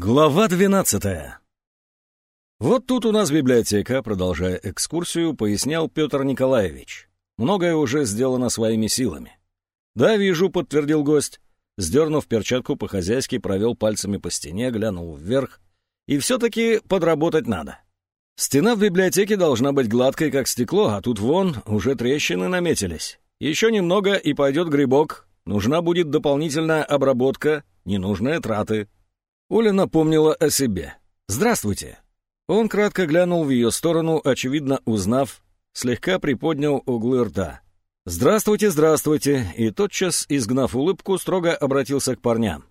Глава 12 Вот тут у нас библиотека, продолжая экскурсию, пояснял Петр Николаевич. Многое уже сделано своими силами. «Да, вижу», — подтвердил гость. Сдернув перчатку по-хозяйски, провел пальцами по стене, глянул вверх. «И все-таки подработать надо. Стена в библиотеке должна быть гладкой, как стекло, а тут вон уже трещины наметились. Еще немного, и пойдет грибок. Нужна будет дополнительная обработка, ненужные траты». Оля напомнила о себе. «Здравствуйте». Он кратко глянул в ее сторону, очевидно узнав, слегка приподнял углы рта. «Здравствуйте, здравствуйте», и тотчас, изгнав улыбку, строго обратился к парням.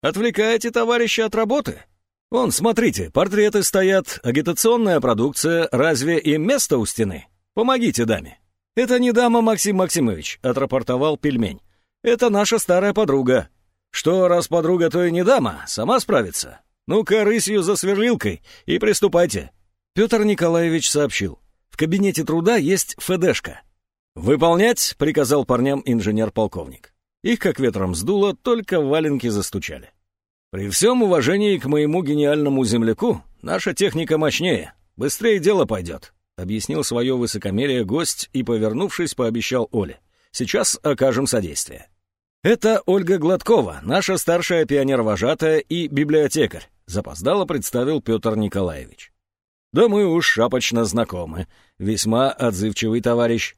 «Отвлекаете товарища от работы? Вон, смотрите, портреты стоят, агитационная продукция, разве им место у стены? Помогите даме». «Это не дама, Максим Максимович», — отрапортовал пельмень. «Это наша старая подруга, что, раз подруга, то и не дама, сама справится. Ну-ка, рысью за сверлилкой и приступайте. Петр Николаевич сообщил. В кабинете труда есть ФДшка. «Выполнять!» — приказал парням инженер-полковник. Их как ветром сдуло, только валенки застучали. «При всем уважении к моему гениальному земляку, наша техника мощнее, быстрее дело пойдет», — объяснил свое высокомерие гость и, повернувшись, пообещал Оле. «Сейчас окажем содействие». «Это Ольга Гладкова, наша старшая пионер-вожатая и библиотекарь», запоздало представил Петр Николаевич. «Да мы уж шапочно знакомы. Весьма отзывчивый товарищ».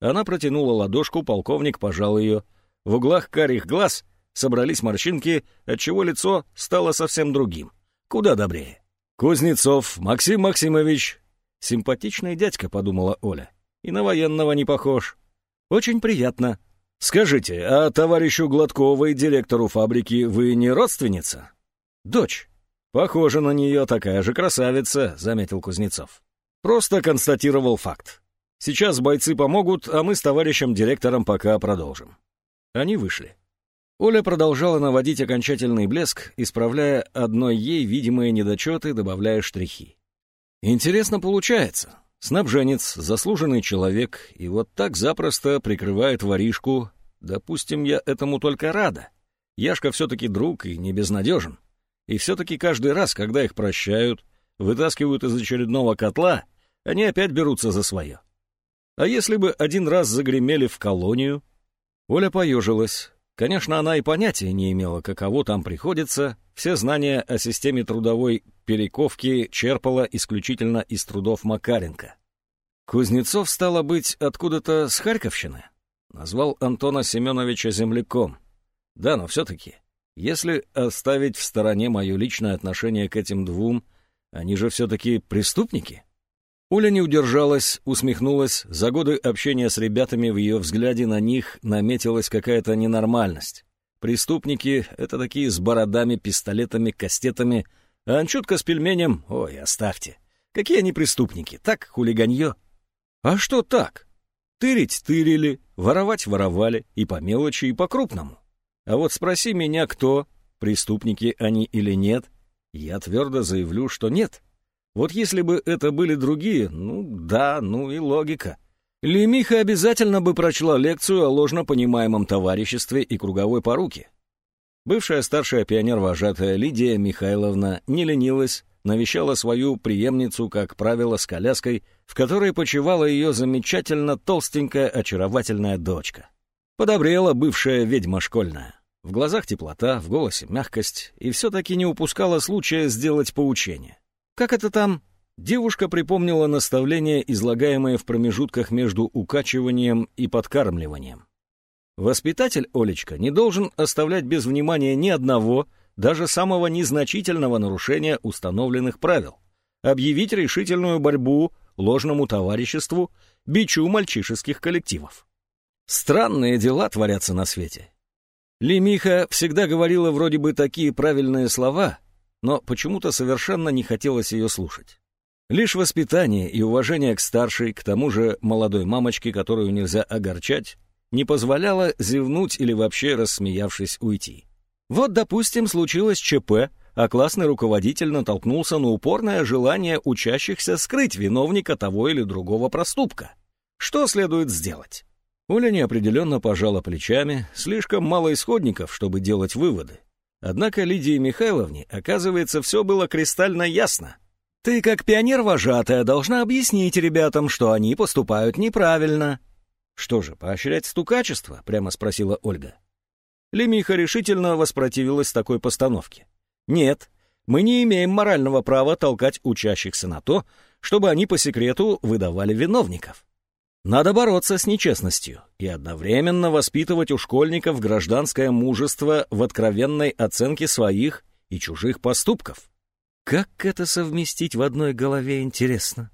Она протянула ладошку, полковник пожал ее. В углах карих глаз собрались морщинки, отчего лицо стало совсем другим. Куда добрее. «Кузнецов Максим Максимович». «Симпатичный дядька», — подумала Оля. «И на военного не похож». «Очень приятно», «Скажите, а товарищу Гладковой, директору фабрики, вы не родственница?» «Дочь». «Похожа на нее такая же красавица», — заметил Кузнецов. «Просто констатировал факт. Сейчас бойцы помогут, а мы с товарищем директором пока продолжим». Они вышли. Оля продолжала наводить окончательный блеск, исправляя одной ей видимые недочеты, добавляя штрихи. «Интересно получается. Снабженец, заслуженный человек, и вот так запросто прикрывает воришку. Допустим, я этому только рада. Яшка все-таки друг и не безнадежен. И все-таки каждый раз, когда их прощают, вытаскивают из очередного котла, они опять берутся за свое. А если бы один раз загремели в колонию? Оля поежилась. Конечно, она и понятия не имела, каково там приходится, все знания о системе трудовой перековки черпала исключительно из трудов Макаренко. Кузнецов, стало быть, откуда-то с Харьковщины. Назвал Антона Семеновича земляком. Да, но все-таки, если оставить в стороне мое личное отношение к этим двум, они же все-таки преступники. Оля не удержалась, усмехнулась. За годы общения с ребятами в ее взгляде на них наметилась какая-то ненормальность. Преступники — это такие с бородами, пистолетами, кастетами, а анчутка с пельменем — ой, оставьте. Какие они преступники? Так, хулиганье. А что так? Тырить тырили, воровать воровали, и по мелочи, и по крупному. А вот спроси меня, кто, преступники они или нет, я твердо заявлю, что нет. Вот если бы это были другие, ну да, ну и логика. Лемиха обязательно бы прочла лекцию о ложно понимаемом товариществе и круговой поруке. Бывшая старшая пионер-вожатая Лидия Михайловна не ленилась, навещала свою преемницу, как правило, с коляской, в которой почивала ее замечательно толстенькая, очаровательная дочка. Подобрела бывшая ведьма школьная. В глазах теплота, в голосе мягкость, и все-таки не упускала случая сделать поучение. Как это там Девушка припомнила наставления, излагаемые в промежутках между укачиванием и подкармливанием. Воспитатель, Олечка, не должен оставлять без внимания ни одного, даже самого незначительного нарушения установленных правил. Объявить решительную борьбу ложному товариществу, бичу мальчишеских коллективов. Странные дела творятся на свете. Лемиха всегда говорила вроде бы такие правильные слова, но почему-то совершенно не хотелось ее слушать. Лишь воспитание и уважение к старшей, к тому же молодой мамочке, которую нельзя огорчать, не позволяло зевнуть или вообще, рассмеявшись, уйти. Вот, допустим, случилось ЧП, а классный руководитель натолкнулся на упорное желание учащихся скрыть виновника того или другого проступка. Что следует сделать? Оля неопределенно пожала плечами, слишком мало исходников, чтобы делать выводы. Однако Лидии Михайловне, оказывается, все было кристально ясно. «Ты, как пионер-вожатая, должна объяснить ребятам, что они поступают неправильно». «Что же, поощрять стукачество?» — прямо спросила Ольга. Лемиха решительно воспротивилась такой постановке. «Нет, мы не имеем морального права толкать учащихся на то, чтобы они по секрету выдавали виновников. Надо бороться с нечестностью и одновременно воспитывать у школьников гражданское мужество в откровенной оценке своих и чужих поступков. Как это совместить в одной голове, интересно?